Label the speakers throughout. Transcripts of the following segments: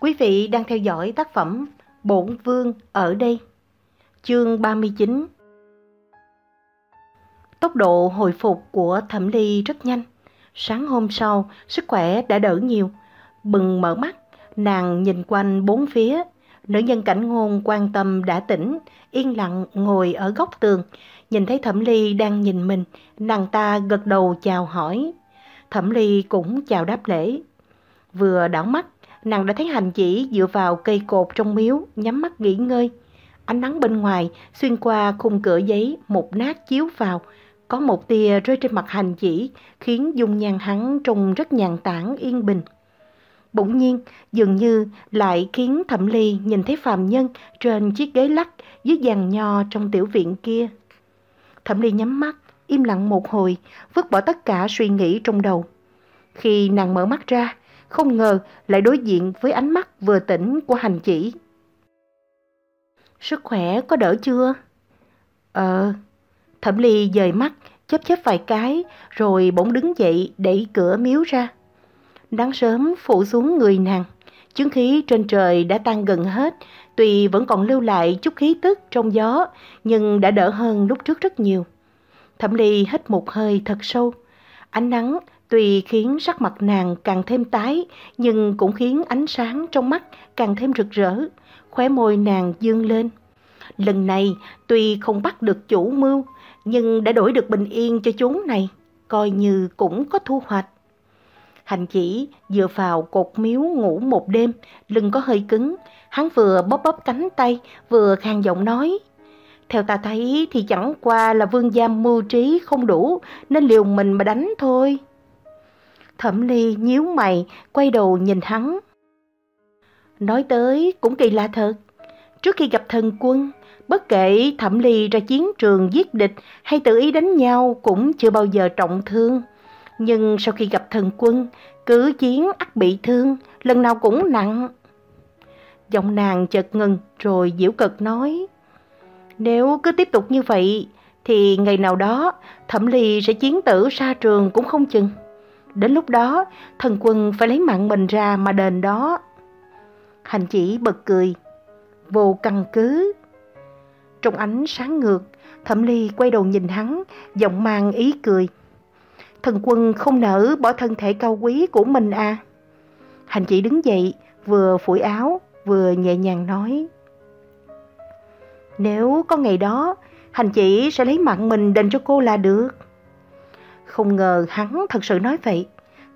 Speaker 1: Quý vị đang theo dõi tác phẩm Bổn Vương ở đây, chương 39. Tốc độ hồi phục của Thẩm Ly rất nhanh. Sáng hôm sau, sức khỏe đã đỡ nhiều. Bừng mở mắt, nàng nhìn quanh bốn phía. Nữ nhân cảnh ngôn quan tâm đã tỉnh, yên lặng ngồi ở góc tường. Nhìn thấy Thẩm Ly đang nhìn mình, nàng ta gật đầu chào hỏi. Thẩm Ly cũng chào đáp lễ. Vừa đảo mắt, nàng đã thấy hành chỉ dựa vào cây cột trong miếu, nhắm mắt nghỉ ngơi. Ánh nắng bên ngoài, xuyên qua khung cửa giấy, một nát chiếu vào. Có một tia rơi trên mặt hành chỉ, khiến dung nhan hắn trông rất nhàn tản yên bình. Bỗng nhiên, dường như lại khiến Thẩm Ly nhìn thấy phàm nhân trên chiếc ghế lắc dưới giàn nho trong tiểu viện kia. Thẩm Ly nhắm mắt, im lặng một hồi, vứt bỏ tất cả suy nghĩ trong đầu. Khi nàng mở mắt ra, không ngờ lại đối diện với ánh mắt vừa tỉnh của hành chỉ. Sức khỏe có đỡ chưa? Ờ, thẩm ly dời mắt, chớp chớp vài cái, rồi bỗng đứng dậy đẩy cửa miếu ra. Nắng sớm phủ xuống người nàng, chứng khí trên trời đã tan gần hết, tuy vẫn còn lưu lại chút khí tức trong gió, nhưng đã đỡ hơn lúc trước rất nhiều. Thẩm ly hít một hơi thật sâu, ánh nắng Tuy khiến sắc mặt nàng càng thêm tái, nhưng cũng khiến ánh sáng trong mắt càng thêm rực rỡ, khóe môi nàng dương lên. Lần này, tuy không bắt được chủ mưu, nhưng đã đổi được bình yên cho chúng này, coi như cũng có thu hoạch. Hành chỉ dựa vào cột miếu ngủ một đêm, lưng có hơi cứng, hắn vừa bóp bóp cánh tay, vừa khang giọng nói. Theo ta thấy thì chẳng qua là vương gia mưu trí không đủ, nên liều mình mà đánh thôi. Thẩm Ly nhíu mày, quay đầu nhìn hắn. Nói tới cũng kỳ lạ thật. Trước khi gặp thần quân, bất kể Thẩm Ly ra chiến trường giết địch hay tự ý đánh nhau cũng chưa bao giờ trọng thương. Nhưng sau khi gặp thần quân, cứ chiến ắt bị thương, lần nào cũng nặng. Giọng nàng chợt ngừng rồi diễu cực nói. Nếu cứ tiếp tục như vậy, thì ngày nào đó Thẩm Ly sẽ chiến tử xa trường cũng không chừng. Đến lúc đó, thần quân phải lấy mạng mình ra mà đền đó. Hành chỉ bật cười, vô căn cứ. Trong ánh sáng ngược, Thẩm Ly quay đầu nhìn hắn, giọng mang ý cười. Thần quân không nỡ bỏ thân thể cao quý của mình à. Hành chỉ đứng dậy, vừa phủi áo, vừa nhẹ nhàng nói. Nếu có ngày đó, hành chỉ sẽ lấy mạng mình đền cho cô là được. Không ngờ hắn thật sự nói vậy.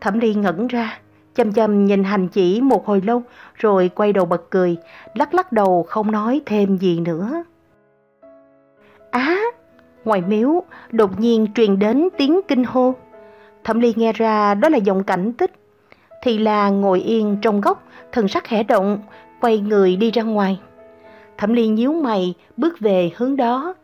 Speaker 1: Thẩm Ly ngẩn ra, chăm chăm nhìn hành chỉ một hồi lâu rồi quay đầu bật cười, lắc lắc đầu không nói thêm gì nữa. Á, ngoài miếu đột nhiên truyền đến tiếng kinh hô. Thẩm Ly nghe ra đó là giọng cảnh tích. Thì là ngồi yên trong góc, thần sắc khẽ động, quay người đi ra ngoài. Thẩm Ly nhíu mày, bước về hướng đó.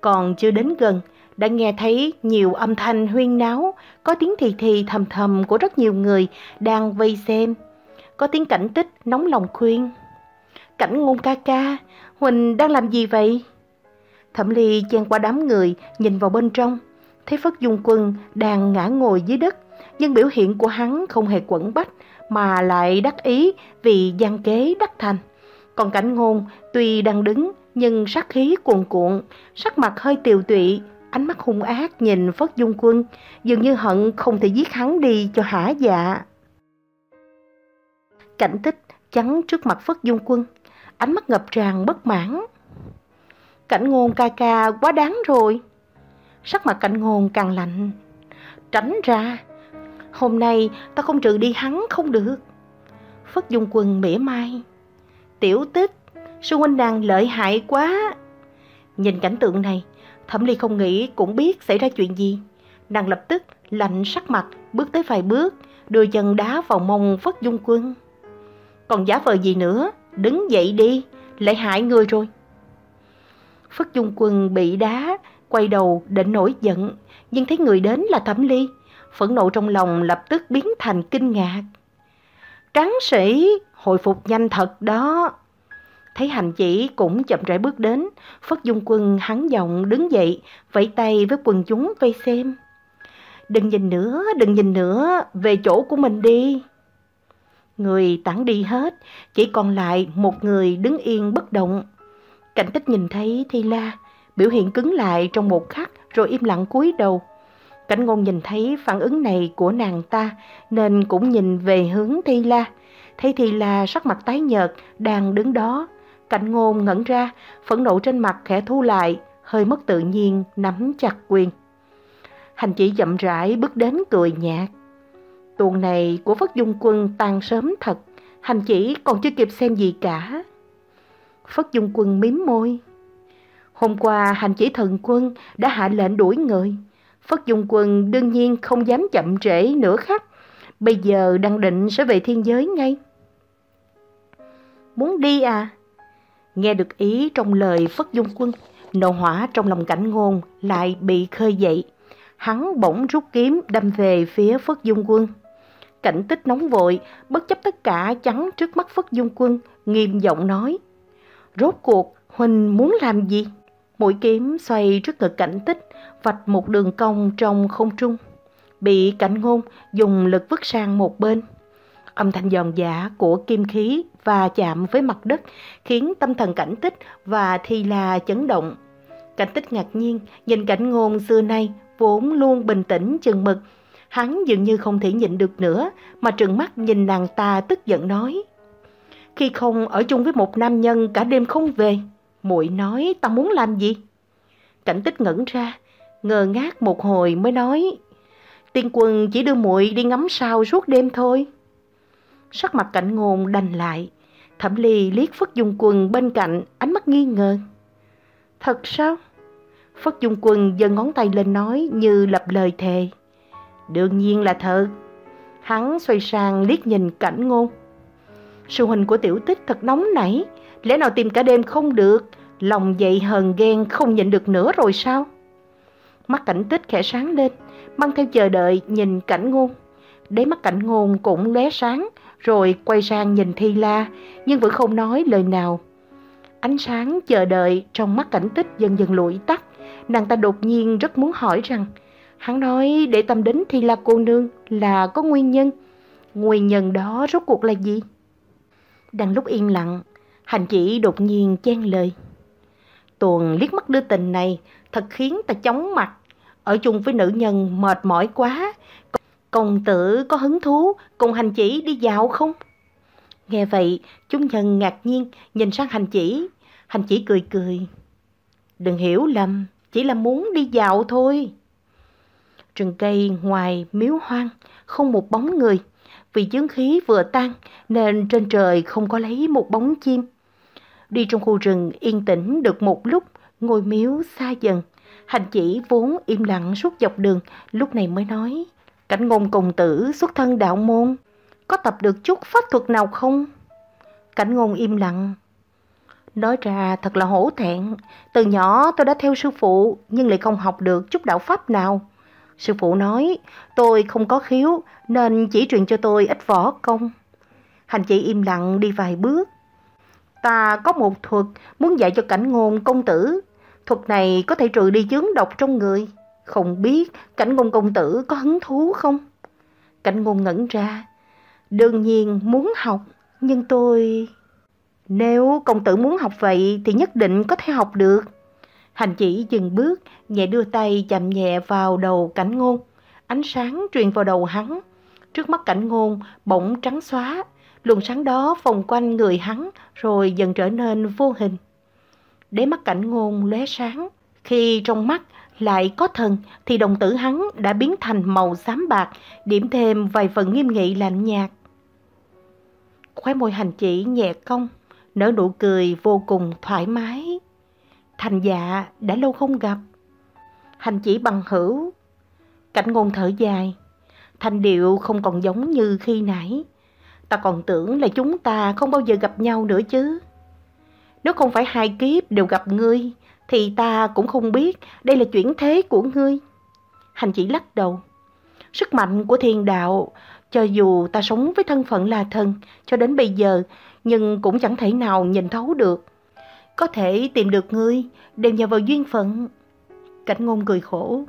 Speaker 1: Còn chưa đến gần, đã nghe thấy nhiều âm thanh huyên náo, có tiếng thì thì thầm thầm của rất nhiều người đang vây xem. Có tiếng cảnh tích nóng lòng khuyên. Cảnh ngôn ca ca, Huỳnh đang làm gì vậy? Thẩm Ly chen qua đám người, nhìn vào bên trong. Thấy Phất Dung Quân đang ngã ngồi dưới đất, nhưng biểu hiện của hắn không hề quẩn bách, mà lại đắc ý vì gian kế đắc thành. Còn cảnh ngôn tuy đang đứng nhưng sát khí cuồn cuộn, sắc mặt hơi tiều tụy, ánh mắt hung ác nhìn Phất Dung Quân, dường như hận không thể giết hắn đi cho hả dạ. Cảnh tích chắn trước mặt Phất Dung Quân, ánh mắt ngập tràn bất mãn. Cảnh ngôn ca ca quá đáng rồi. Sắc mặt cảnh ngôn càng lạnh. Tránh ra, hôm nay ta không trừ đi hắn không được. Phất Dung Quân mỉa mai. Tiểu tích, sư huynh đang lợi hại quá. Nhìn cảnh tượng này, Thẩm Ly không nghĩ cũng biết xảy ra chuyện gì. Nàng lập tức lạnh sắc mặt, bước tới vài bước, đưa chân đá vào mông Phất Dung Quân. Còn giả vờ gì nữa, đứng dậy đi, lại hại người rồi. Phất Dung Quân bị đá, quay đầu định nổi giận, nhưng thấy người đến là Thẩm Ly. Phẫn nộ trong lòng lập tức biến thành kinh ngạc. Tráng sĩ, hồi phục nhanh thật đó. Thấy hành chỉ cũng chậm rãi bước đến, Phất Dung Quân hắn giọng đứng dậy, vẫy tay với quần chúng vây xem. Đừng nhìn nữa, đừng nhìn nữa, về chỗ của mình đi. Người tản đi hết, chỉ còn lại một người đứng yên bất động. Cảnh tích nhìn thấy Thi La, biểu hiện cứng lại trong một khắc rồi im lặng cúi đầu. Cảnh ngôn nhìn thấy phản ứng này của nàng ta nên cũng nhìn về hướng Thi La. Thấy Thi La sắc mặt tái nhợt đang đứng đó. Cảnh ngôn ngẩn ra, phẫn nộ trên mặt khẽ thu lại, hơi mất tự nhiên nắm chặt quyền. Hành chỉ chậm rãi bước đến cười nhạt. Tuần này của Phất Dung Quân tan sớm thật, hành chỉ còn chưa kịp xem gì cả. Phất Dung Quân mím môi. Hôm qua hành chỉ thần quân đã hạ lệnh đuổi người. Phất Dung Quân đương nhiên không dám chậm trễ nửa khắc. Bây giờ đang định sẽ về thiên giới ngay. Muốn đi à? Nghe được ý trong lời Phất Dung Quân, nộ hỏa trong lòng cảnh ngôn lại bị khơi dậy. Hắn bỗng rút kiếm đâm về phía Phất Dung Quân. Cảnh tích nóng vội, bất chấp tất cả chắn trước mắt Phất Dung Quân, nghiêm giọng nói. Rốt cuộc, Huỳnh muốn làm gì? Mũi kiếm xoay trước ngực cảnh tích, vạch một đường cong trong không trung. Bị cảnh ngôn dùng lực vứt sang một bên. Âm thanh giòn giả của kim khí và chạm với mặt đất khiến tâm thần cảnh tích và thi là chấn động. Cảnh tích ngạc nhiên nhìn cảnh ngôn xưa nay vốn luôn bình tĩnh chừng mực. Hắn dường như không thể nhịn được nữa mà trừng mắt nhìn nàng ta tức giận nói. Khi không ở chung với một nam nhân cả đêm không về, muội nói ta muốn làm gì? Cảnh tích ngẩn ra, ngờ ngác một hồi mới nói. Tiên quân chỉ đưa muội đi ngắm sao suốt đêm thôi. Sắc mặt cảnh ngôn đành lại, thẩm ly liếc Phất Dung Quân bên cạnh, ánh mắt nghi ngờ. Thật sao? Phất Dung Quân giơ ngón tay lên nói như lập lời thề. Đương nhiên là thật. Hắn xoay sang liếc nhìn cảnh ngôn. sự hình của tiểu tích thật nóng nảy, lẽ nào tìm cả đêm không được, lòng dậy hờn ghen không nhịn được nữa rồi sao? Mắt cảnh tích khẽ sáng lên, mang theo chờ đợi nhìn cảnh ngôn. Đáy mắt cảnh ngôn cũng lóe sáng, rồi quay sang nhìn Thi La, nhưng vẫn không nói lời nào. Ánh sáng chờ đợi trong mắt cảnh tích dần dần lụi tắt, nàng ta đột nhiên rất muốn hỏi rằng, hắn nói để tâm đến Thi La cô nương là có nguyên nhân. Nguyên nhân đó rốt cuộc là gì? Đang lúc yên lặng, hành chỉ đột nhiên chen lời. Tuần liếc mắt đưa tình này thật khiến ta chóng mặt. Ở chung với nữ nhân mệt mỏi quá. Công tử có hứng thú cùng hành chỉ đi dạo không? Nghe vậy, chúng nhân ngạc nhiên nhìn sang hành chỉ. Hành chỉ cười cười. Đừng hiểu lầm, chỉ là muốn đi dạo thôi. Rừng cây ngoài miếu hoang, không một bóng người. Vì chứng khí vừa tan nên trên trời không có lấy một bóng chim. Đi trong khu rừng yên tĩnh được một lúc, ngôi miếu xa dần. Hành chỉ vốn im lặng suốt dọc đường, lúc này mới nói. Cảnh ngôn công tử xuất thân đạo môn, có tập được chút pháp thuật nào không? Cảnh ngôn im lặng. Nói ra thật là hổ thẹn, từ nhỏ tôi đã theo sư phụ nhưng lại không học được chút đạo pháp nào. Sư phụ nói tôi không có khiếu nên chỉ truyền cho tôi ít võ công. Hành chị im lặng đi vài bước. Ta có một thuật muốn dạy cho cảnh ngôn công tử. Thuật này có thể trừ đi chướng độc trong người. Không biết cảnh ngôn công tử có hứng thú không? Cảnh ngôn ngẩn ra. Đương nhiên muốn học, nhưng tôi... Nếu công tử muốn học vậy thì nhất định có thể học được. Hành chỉ dừng bước, nhẹ đưa tay chạm nhẹ vào đầu cảnh ngôn. Ánh sáng truyền vào đầu hắn. Trước mắt cảnh ngôn bỗng trắng xóa. Luồng sáng đó vòng quanh người hắn rồi dần trở nên vô hình. Đế mắt cảnh ngôn lóe sáng. Khi trong mắt lại có thần thì đồng tử hắn đã biến thành màu xám bạc, điểm thêm vài phần nghiêm nghị lạnh nhạt. Khóe môi hành chỉ nhẹ cong, nở nụ cười vô cùng thoải mái. Thành dạ đã lâu không gặp. Hành chỉ bằng hữu. Cảnh ngôn thở dài. Thanh điệu không còn giống như khi nãy. Ta còn tưởng là chúng ta không bao giờ gặp nhau nữa chứ. Nếu không phải hai kiếp đều gặp ngươi, thì ta cũng không biết đây là chuyển thế của ngươi. Hành chỉ lắc đầu. Sức mạnh của thiên đạo, cho dù ta sống với thân phận là thần cho đến bây giờ, nhưng cũng chẳng thể nào nhìn thấu được. Có thể tìm được ngươi đều nhờ vào duyên phận. Cảnh ngôn cười khổ.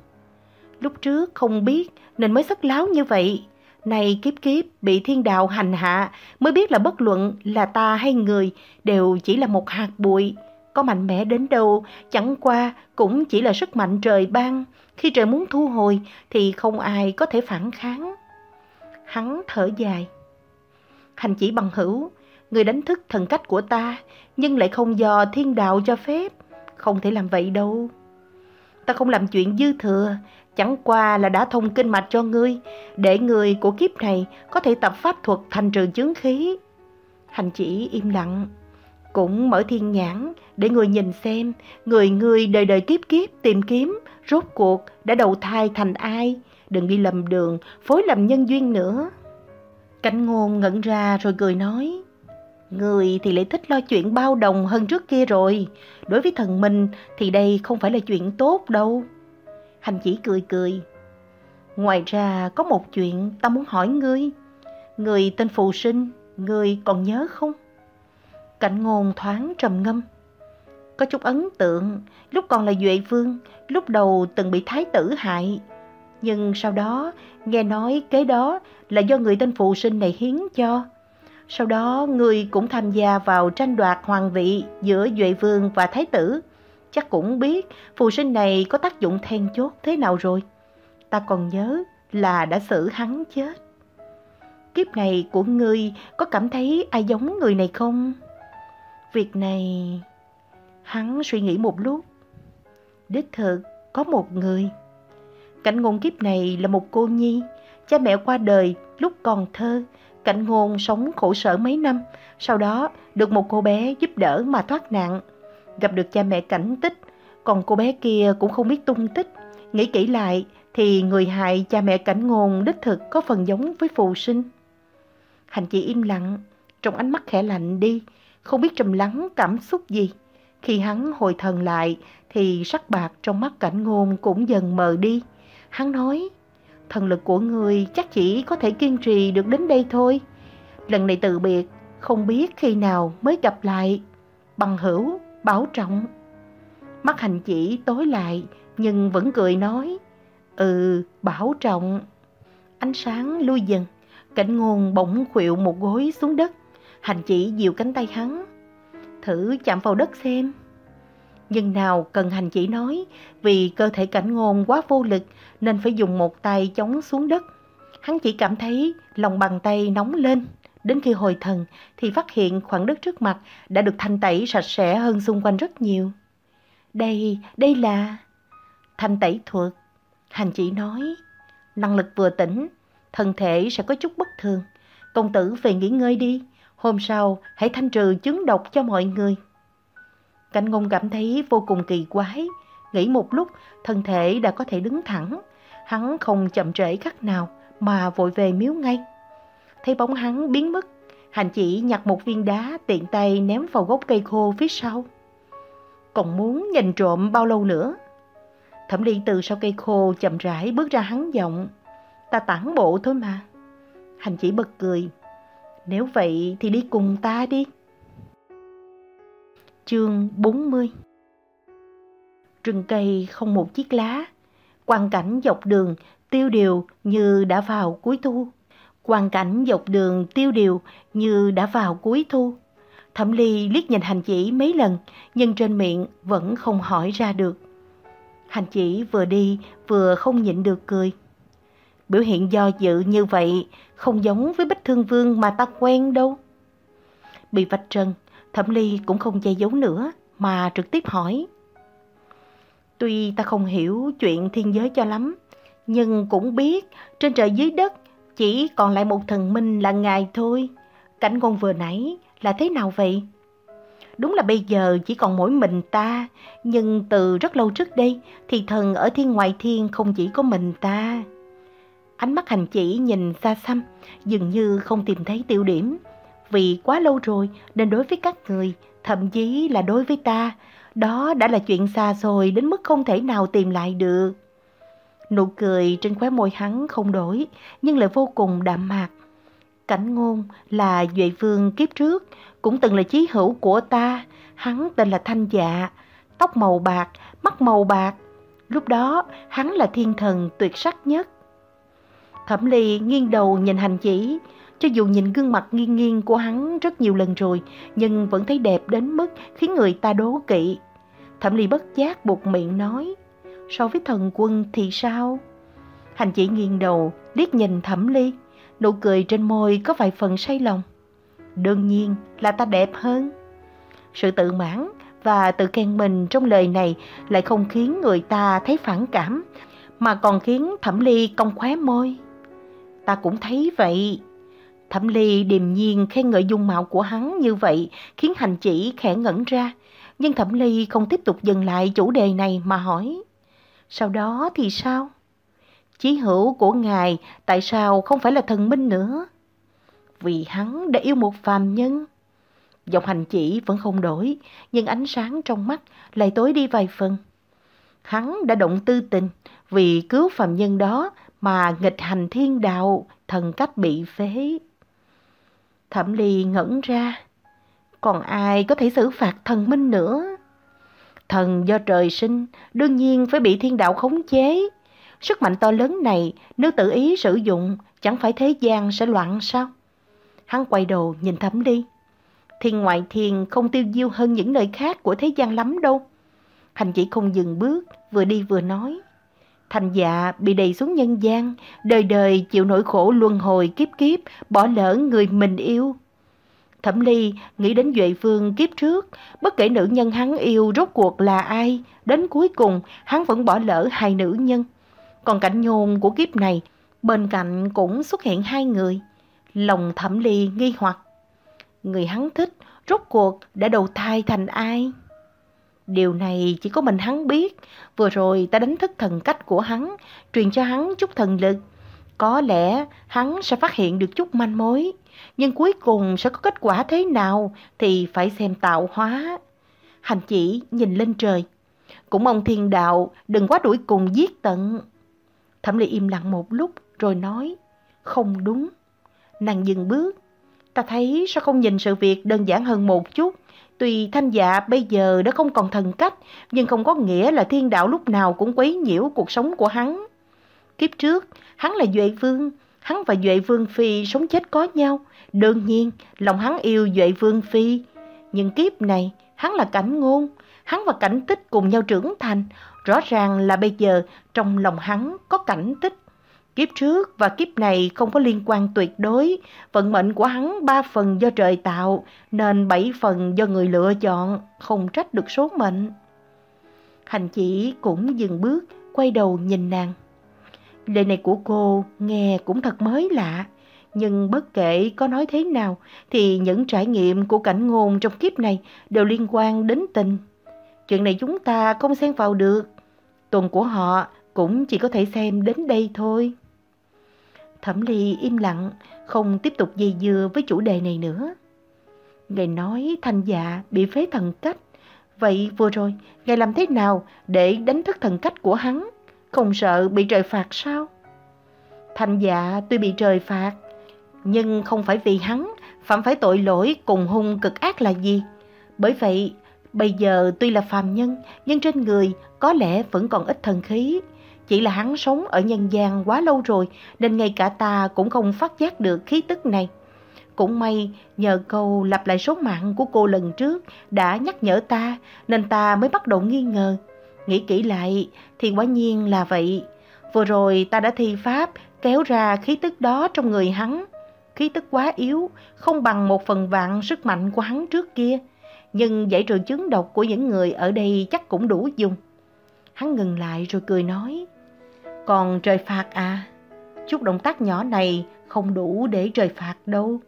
Speaker 1: Lúc trước không biết nên mới sắc láo như vậy. Này kiếp kiếp bị thiên đạo hành hạ mới biết là bất luận là ta hay người đều chỉ là một hạt bụi. Có mạnh mẽ đến đâu chẳng qua cũng chỉ là sức mạnh trời ban. Khi trời muốn thu hồi thì không ai có thể phản kháng. Hắn thở dài. Hành chỉ bằng hữu, người đánh thức thần cách của ta nhưng lại không do thiên đạo cho phép. Không thể làm vậy đâu. Ta không làm chuyện dư thừa, chẳng qua là đã thông kinh mạch cho ngươi, để người của kiếp này có thể tập pháp thuật thành trừ chứng khí. Hành chỉ im lặng, cũng mở thiên nhãn để người nhìn xem người người đời đời kiếp kiếp tìm kiếm rốt cuộc đã đầu thai thành ai, đừng đi lầm đường, phối làm nhân duyên nữa. Cảnh ngôn ngẩn ra rồi cười nói, Người thì lại thích lo chuyện bao đồng hơn trước kia rồi. Đối với thần minh thì đây không phải là chuyện tốt đâu. Hành chỉ cười cười. Ngoài ra có một chuyện ta muốn hỏi ngươi. Người tên Phù Sinh, ngươi còn nhớ không? Cảnh ngôn thoáng trầm ngâm. Có chút ấn tượng, lúc còn là Duệ Vương, lúc đầu từng bị Thái tử hại. Nhưng sau đó, nghe nói kế đó là do người tên Phù Sinh này hiến cho. Sau đó, người cũng tham gia vào tranh đoạt hoàng vị giữa Duệ Vương và Thái tử. Chắc cũng biết phù sinh này có tác dụng then chốt thế nào rồi. Ta còn nhớ là đã xử hắn chết. Kiếp này của ngươi có cảm thấy ai giống người này không? Việc này... Hắn suy nghĩ một lúc. Đích thực có một người. Cảnh ngôn kiếp này là một cô nhi. Cha mẹ qua đời lúc còn thơ Cảnh ngôn sống khổ sở mấy năm, sau đó được một cô bé giúp đỡ mà thoát nạn. Gặp được cha mẹ cảnh tích, còn cô bé kia cũng không biết tung tích. Nghĩ kỹ lại thì người hại cha mẹ cảnh ngôn đích thực có phần giống với phù sinh. Hành chỉ im lặng, trong ánh mắt khẽ lạnh đi, không biết trầm lắng cảm xúc gì. Khi hắn hồi thần lại thì sắc bạc trong mắt cảnh ngôn cũng dần mờ đi. Hắn nói, thần lực của người chắc chỉ có thể kiên trì được đến đây thôi. Lần này từ biệt, không biết khi nào mới gặp lại. Bằng hữu, bảo trọng. Mắt hành chỉ tối lại, nhưng vẫn cười nói. Ừ, bảo trọng. Ánh sáng lui dần, cảnh ngôn bỗng khuỵu một gối xuống đất. Hành chỉ dịu cánh tay hắn. Thử chạm vào đất xem. Nhưng nào cần hành chỉ nói, vì cơ thể cảnh ngôn quá vô lực nên phải dùng một tay chống xuống đất. Hắn chỉ cảm thấy lòng bàn tay nóng lên. Đến khi hồi thần thì phát hiện khoảng đất trước mặt đã được thanh tẩy sạch sẽ hơn xung quanh rất nhiều. Đây, đây là... Thanh tẩy thuật. Hành chỉ nói, năng lực vừa tỉnh, thân thể sẽ có chút bất thường. Công tử về nghỉ ngơi đi, hôm sau hãy thanh trừ chứng độc cho mọi người. Cảnh ngôn cảm thấy vô cùng kỳ quái, nghĩ một lúc thân thể đã có thể đứng thẳng. Hắn không chậm trễ khắc nào mà vội về miếu ngay. Thấy bóng hắn biến mất, hành chỉ nhặt một viên đá tiện tay ném vào gốc cây khô phía sau. Còn muốn nhìn trộm bao lâu nữa? Thẩm ly từ sau cây khô chậm rãi bước ra hắn giọng. Ta tản bộ thôi mà. Hành chỉ bật cười. Nếu vậy thì đi cùng ta đi. Chương 40 Rừng cây không một chiếc lá, quang cảnh dọc đường tiêu điều như đã vào cuối thu. Quang cảnh dọc đường tiêu điều như đã vào cuối thu. Thẩm Ly liếc nhìn hành chỉ mấy lần, nhưng trên miệng vẫn không hỏi ra được. Hành chỉ vừa đi vừa không nhịn được cười. Biểu hiện do dự như vậy không giống với Bích Thương Vương mà ta quen đâu. Bị vạch trần, Thẩm Ly cũng không che giấu nữa mà trực tiếp hỏi. Tuy ta không hiểu chuyện thiên giới cho lắm, nhưng cũng biết trên trời dưới đất chỉ còn lại một thần minh là ngài thôi. Cảnh ngôn vừa nãy là thế nào vậy? Đúng là bây giờ chỉ còn mỗi mình ta, nhưng từ rất lâu trước đây thì thần ở thiên ngoại thiên không chỉ có mình ta. Ánh mắt hành chỉ nhìn xa xăm, dường như không tìm thấy tiêu điểm, vì quá lâu rồi nên đối với các người, thậm chí là đối với ta, đó đã là chuyện xa xôi đến mức không thể nào tìm lại được. Nụ cười trên khóe môi hắn không đổi, nhưng lại vô cùng đạm mạc. Cảnh ngôn là Duệ Vương kiếp trước, cũng từng là chí hữu của ta, hắn tên là Thanh Dạ, tóc màu bạc, mắt màu bạc. Lúc đó, hắn là thiên thần tuyệt sắc nhất. Thẩm Ly nghiêng đầu nhìn hành chỉ, cho dù nhìn gương mặt nghiêng nghiêng của hắn rất nhiều lần rồi, nhưng vẫn thấy đẹp đến mức khiến người ta đố kỵ. Thẩm Ly bất giác buộc miệng nói, so với thần quân thì sao? Hành chỉ nghiêng đầu, liếc nhìn Thẩm Ly, nụ cười trên môi có vài phần say lòng. Đương nhiên là ta đẹp hơn. Sự tự mãn và tự khen mình trong lời này lại không khiến người ta thấy phản cảm, mà còn khiến Thẩm Ly cong khóe môi. Ta cũng thấy vậy. Thẩm Ly điềm nhiên khen ngợi dung mạo của hắn như vậy khiến hành chỉ khẽ ngẩn ra. Nhưng Thẩm Ly không tiếp tục dừng lại chủ đề này mà hỏi. Sau đó thì sao? Chí hữu của ngài tại sao không phải là thần minh nữa? Vì hắn đã yêu một phàm nhân. Giọng hành chỉ vẫn không đổi, nhưng ánh sáng trong mắt lại tối đi vài phần. Hắn đã động tư tình vì cứu phàm nhân đó mà nghịch hành thiên đạo, thần cách bị phế. Thẩm Ly ngẩn ra, còn ai có thể xử phạt thần minh nữa? Thần do trời sinh, đương nhiên phải bị thiên đạo khống chế. Sức mạnh to lớn này nếu tự ý sử dụng, chẳng phải thế gian sẽ loạn sao? Hắn quay đầu nhìn Thẩm Ly. Thiên ngoại thiên không tiêu diêu hơn những nơi khác của thế gian lắm đâu. Hành chỉ không dừng bước, vừa đi vừa nói. Thành dạ bị đầy xuống nhân gian, đời đời chịu nỗi khổ luân hồi kiếp kiếp, bỏ lỡ người mình yêu. Thẩm Ly nghĩ đến Duệ phương kiếp trước, bất kể nữ nhân hắn yêu rốt cuộc là ai, đến cuối cùng hắn vẫn bỏ lỡ hai nữ nhân. Còn cảnh nhôn của kiếp này, bên cạnh cũng xuất hiện hai người. Lòng Thẩm Ly nghi hoặc. Người hắn thích rốt cuộc đã đầu thai thành ai? Điều này chỉ có mình hắn biết. Vừa rồi ta đánh thức thần cách của hắn, truyền cho hắn chút thần lực. Có lẽ hắn sẽ phát hiện được chút manh mối. Nhưng cuối cùng sẽ có kết quả thế nào thì phải xem tạo hóa. Hành chỉ nhìn lên trời. Cũng mong thiên đạo đừng quá đuổi cùng giết tận. Thẩm Ly im lặng một lúc rồi nói, không đúng. Nàng dừng bước. Ta thấy sao không nhìn sự việc đơn giản hơn một chút. Tuy thanh dạ bây giờ đã không còn thần cách, nhưng không có nghĩa là thiên đạo lúc nào cũng quấy nhiễu cuộc sống của hắn. Kiếp trước, hắn là Duệ Vương, hắn và Duệ Vương Phi sống chết có nhau. Đương nhiên, lòng hắn yêu Duệ Vương Phi. Nhưng kiếp này, hắn là cảnh ngôn, hắn và cảnh tích cùng nhau trưởng thành. Rõ ràng là bây giờ trong lòng hắn có cảnh tích. Kiếp trước và kiếp này không có liên quan tuyệt đối, vận mệnh của hắn ba phần do trời tạo, nên bảy phần do người lựa chọn, không trách được số mệnh. Hành chỉ cũng dừng bước, quay đầu nhìn nàng. Lời này của cô nghe cũng thật mới lạ, nhưng bất kể có nói thế nào thì những trải nghiệm của cảnh ngôn trong kiếp này đều liên quan đến tình. Chuyện này chúng ta không xen vào được. Tuần của họ cũng chỉ có thể xem đến đây thôi. Thẩm Ly im lặng, không tiếp tục dây dưa với chủ đề này nữa. Ngài nói thanh dạ bị phế thần cách. Vậy vừa rồi, Ngài làm thế nào để đánh thức thần cách của hắn? Không sợ bị trời phạt sao? Thanh dạ tuy bị trời phạt, nhưng không phải vì hắn phạm phải tội lỗi cùng hung cực ác là gì. Bởi vậy, bây giờ tuy là phàm nhân, nhưng trên người có lẽ vẫn còn ít thần khí. Chỉ là hắn sống ở nhân gian quá lâu rồi nên ngay cả ta cũng không phát giác được khí tức này. Cũng may nhờ câu lặp lại số mạng của cô lần trước đã nhắc nhở ta nên ta mới bắt đầu nghi ngờ. Nghĩ kỹ lại thì quả nhiên là vậy. Vừa rồi ta đã thi pháp kéo ra khí tức đó trong người hắn. Khí tức quá yếu, không bằng một phần vạn sức mạnh của hắn trước kia. Nhưng giải trừ chứng độc của những người ở đây chắc cũng đủ dùng. Hắn ngừng lại rồi cười nói. Còn trời phạt à? Chút động tác nhỏ này không đủ để trời phạt đâu.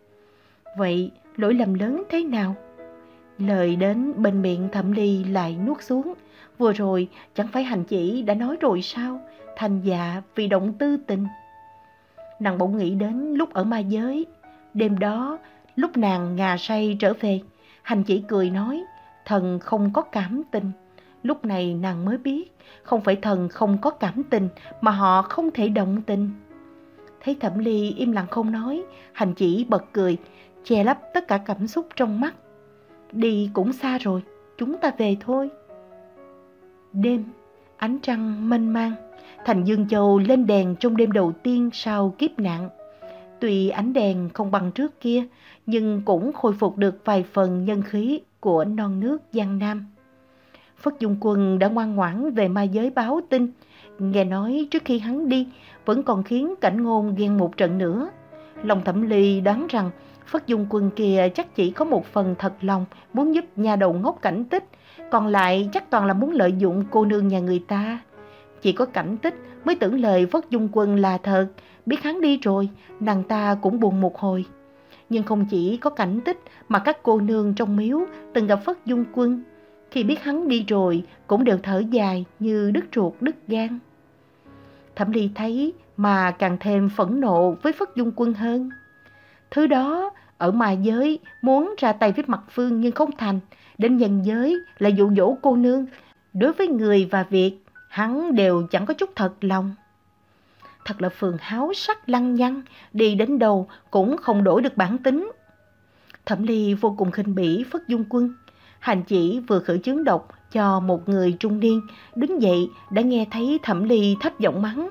Speaker 1: Vậy lỗi lầm lớn thế nào? Lời đến bên miệng thẩm ly lại nuốt xuống. Vừa rồi chẳng phải hành chỉ đã nói rồi sao? Thành dạ vì động tư tình. Nàng bỗng nghĩ đến lúc ở ma giới. Đêm đó, lúc nàng ngà say trở về, hành chỉ cười nói, thần không có cảm tình. Lúc này nàng mới biết, không phải thần không có cảm tình mà họ không thể động tình. Thấy Thẩm Ly im lặng không nói, hành chỉ bật cười, che lấp tất cả cảm xúc trong mắt. Đi cũng xa rồi, chúng ta về thôi. Đêm, Ánh trăng mênh mang, thành Dương Châu lên đèn trong đêm đầu tiên sau kiếp nạn. Tuy ánh đèn không bằng trước kia, nhưng cũng khôi phục được vài phần nhân khí của non nước Giang Nam. Phất Dung Quân đã ngoan ngoãn về ma giới báo tin, nghe nói trước khi hắn đi vẫn còn khiến cảnh ngôn ghen một trận nữa. Lòng thẩm ly đoán rằng Phất Dung Quân kia chắc chỉ có một phần thật lòng muốn giúp nhà đầu ngốc cảnh tích, còn lại chắc toàn là muốn lợi dụng cô nương nhà người ta. Chỉ có cảnh tích mới tưởng lời Phất Dung Quân là thật, biết hắn đi rồi, nàng ta cũng buồn một hồi. Nhưng không chỉ có cảnh tích mà các cô nương trong miếu từng gặp Phất Dung Quân. Khi biết hắn đi rồi cũng đều thở dài như đứt ruột đứt gan. Thẩm Ly thấy mà càng thêm phẫn nộ với Phất Dung Quân hơn. Thứ đó ở ma giới muốn ra tay với mặt phương nhưng không thành, đến nhân giới là dụ dỗ cô nương. Đối với người và việc, hắn đều chẳng có chút thật lòng. Thật là phường háo sắc lăng nhăng, đi đến đâu cũng không đổi được bản tính. Thẩm Ly vô cùng khinh bỉ Phất Dung Quân. Hành chỉ vừa khử chứng độc cho một người trung niên, đứng dậy đã nghe thấy Thẩm Ly thấp giọng mắng.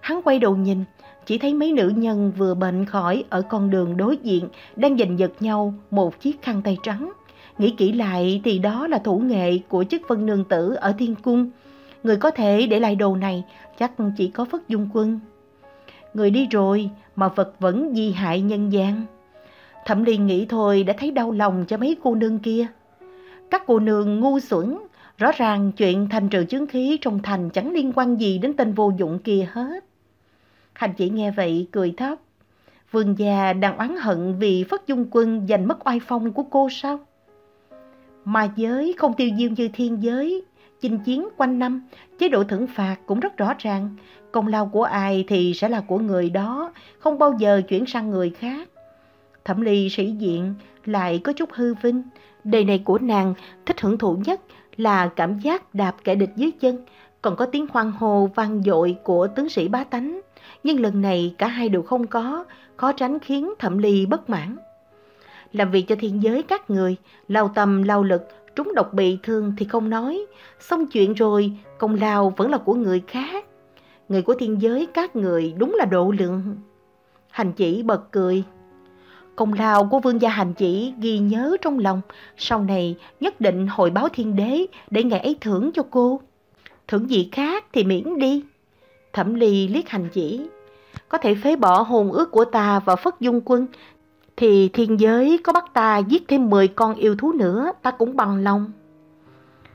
Speaker 1: Hắn quay đầu nhìn, chỉ thấy mấy nữ nhân vừa bệnh khỏi ở con đường đối diện đang giành giật nhau một chiếc khăn tay trắng. Nghĩ kỹ lại thì đó là thủ nghệ của chức phân nương tử ở thiên cung. Người có thể để lại đồ này chắc chỉ có Phất Dung Quân. Người đi rồi mà vật vẫn di hại nhân gian. Thẩm Ly nghĩ thôi đã thấy đau lòng cho mấy cô nương kia. Các cô nương ngu xuẩn, rõ ràng chuyện thành trừ chứng khí trong thành chẳng liên quan gì đến tên vô dụng kia hết. Hành chỉ nghe vậy cười thấp. Vương gia đang oán hận vì Phất Dung Quân giành mất oai phong của cô sao? Mà giới không tiêu diêu như thiên giới, chinh chiến quanh năm, chế độ thưởng phạt cũng rất rõ ràng. Công lao của ai thì sẽ là của người đó, không bao giờ chuyển sang người khác. Thẩm ly sĩ diện lại có chút hư vinh. Đời này của nàng thích hưởng thụ nhất là cảm giác đạp kẻ địch dưới chân, còn có tiếng hoan hô vang dội của tướng sĩ bá tánh nhưng lần này cả hai đều không có, khó tránh khiến thẩm ly bất mãn. Làm việc cho thiên giới các người, lao tâm lao lực, trúng độc bị thương thì không nói, xong chuyện rồi, công lao vẫn là của người khác. Người của thiên giới các người đúng là độ lượng. Hành chỉ bật cười. Công lao của vương gia hành chỉ ghi nhớ trong lòng, sau này nhất định hội báo thiên đế để ngài ấy thưởng cho cô. Thưởng gì khác thì miễn đi. Thẩm ly liếc hành chỉ. Có thể phế bỏ hồn ước của ta và phất dung quân, thì thiên giới có bắt ta giết thêm 10 con yêu thú nữa, ta cũng bằng lòng.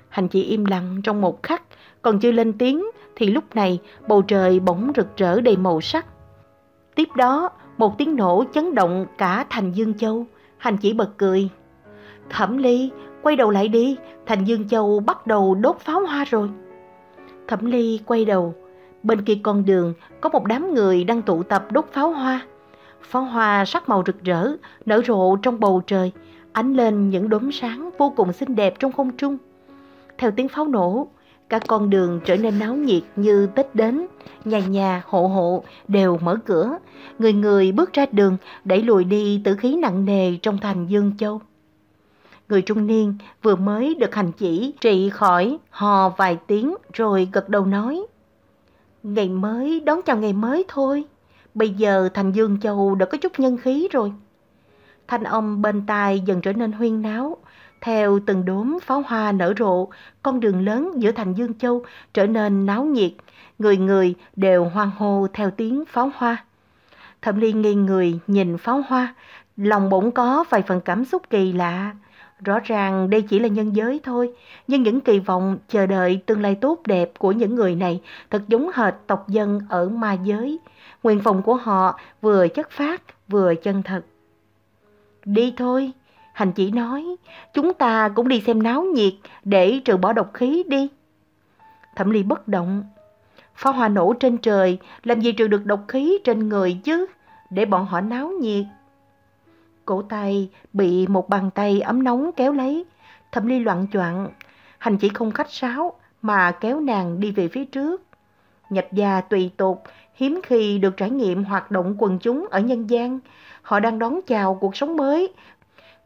Speaker 1: Hành chỉ im lặng trong một khắc, còn chưa lên tiếng thì lúc này bầu trời bỗng rực rỡ đầy màu sắc. Tiếp đó, một tiếng nổ chấn động cả thành Dương Châu, hành chỉ bật cười. Thẩm Ly, quay đầu lại đi, thành Dương Châu bắt đầu đốt pháo hoa rồi. Thẩm Ly quay đầu, Bên kia con đường có một đám người đang tụ tập đốt pháo hoa. Pháo hoa sắc màu rực rỡ, nở rộ trong bầu trời, ánh lên những đốm sáng vô cùng xinh đẹp trong không trung. Theo tiếng pháo nổ, các con đường trở nên náo nhiệt như Tết đến, nhà nhà, hộ hộ đều mở cửa, người người bước ra đường đẩy lùi đi tử khí nặng nề trong thành Dương Châu. Người trung niên vừa mới được hành chỉ trị khỏi, hò vài tiếng rồi gật đầu nói. Ngày mới đón chào ngày mới thôi. Bây giờ thành Dương Châu đã có chút nhân khí rồi. Thanh âm bên tai dần trở nên huyên náo. Theo từng đốm pháo hoa nở rộ, con đường lớn giữa thành Dương Châu trở nên náo nhiệt. Người người đều hoan hô theo tiếng pháo hoa. Thẩm Ly nghi người nhìn pháo hoa, lòng bỗng có vài phần cảm xúc kỳ lạ. Rõ ràng đây chỉ là nhân giới thôi, nhưng những kỳ vọng chờ đợi tương lai tốt đẹp của những người này thật giống hệt tộc dân ở ma giới. Nguyện vọng của họ vừa chất phát, vừa chân thật. Đi thôi, hành chỉ nói, chúng ta cũng đi xem náo nhiệt để trừ bỏ độc khí đi. Thẩm ly bất động. Pháo hoa nổ trên trời, làm gì trừ được độc khí trên người chứ, để bọn họ náo nhiệt. Cổ tay bị một bàn tay ấm nóng kéo lấy. Thẩm ly loạn choạng hành chỉ không khách sáo mà kéo nàng đi về phía trước. Nhập gia tùy tục, hiếm khi được trải nghiệm hoạt động quần chúng ở nhân gian. Họ đang đón chào cuộc sống mới.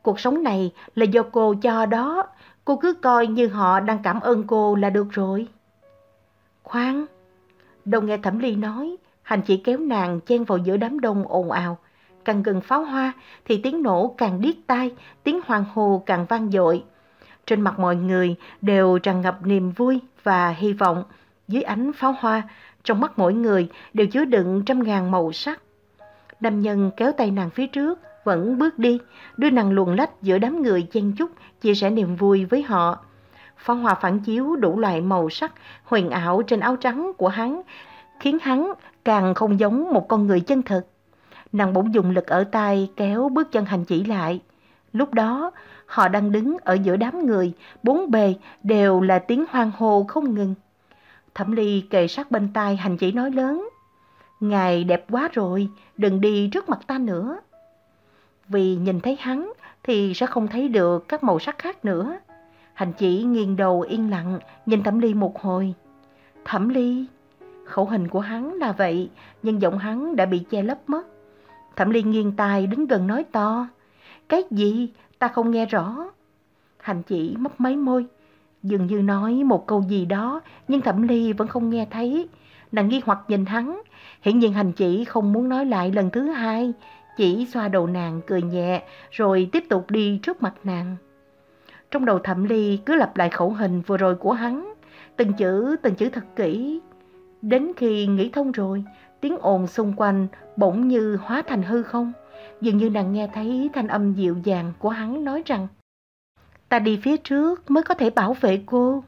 Speaker 1: Cuộc sống này là do cô cho đó, cô cứ coi như họ đang cảm ơn cô là được rồi. Khoan! Đồng nghe Thẩm Ly nói, hành chỉ kéo nàng chen vào giữa đám đông ồn ào. Càng gần pháo hoa thì tiếng nổ càng điếc tai, tiếng hoàng hồ càng vang dội. Trên mặt mọi người đều tràn ngập niềm vui và hy vọng. Dưới ánh pháo hoa, trong mắt mỗi người đều chứa đựng trăm ngàn màu sắc. Nam nhân kéo tay nàng phía trước, vẫn bước đi, đưa nàng luồn lách giữa đám người chen chúc, chia sẻ niềm vui với họ. Phong hòa phản chiếu đủ loại màu sắc, huyền ảo trên áo trắng của hắn, khiến hắn càng không giống một con người chân thực. Nàng bỗng dùng lực ở tay kéo bước chân hành chỉ lại. Lúc đó, họ đang đứng ở giữa đám người, bốn bề đều là tiếng hoang hô không ngừng. Thẩm Ly kề sát bên tai hành chỉ nói lớn. Ngài đẹp quá rồi, đừng đi trước mặt ta nữa. Vì nhìn thấy hắn thì sẽ không thấy được các màu sắc khác nữa. Hành chỉ nghiêng đầu yên lặng, nhìn Thẩm Ly một hồi. Thẩm Ly, khẩu hình của hắn là vậy, nhưng giọng hắn đã bị che lấp mất. Thẩm Ly nghiêng tai đứng gần nói to. Cái gì? Ta không nghe rõ. Hành chỉ mấp máy môi, dường như nói một câu gì đó, nhưng Thẩm Ly vẫn không nghe thấy. Nàng nghi hoặc nhìn hắn, hiển nhiên hành chỉ không muốn nói lại lần thứ hai, chỉ xoa đầu nàng cười nhẹ rồi tiếp tục đi trước mặt nàng. Trong đầu Thẩm Ly cứ lặp lại khẩu hình vừa rồi của hắn, từng chữ từng chữ thật kỹ. Đến khi nghĩ thông rồi, tiếng ồn xung quanh bỗng như hóa thành hư không. Dường như nàng nghe thấy thanh âm dịu dàng của hắn nói rằng Ta đi phía trước mới có thể bảo vệ cô.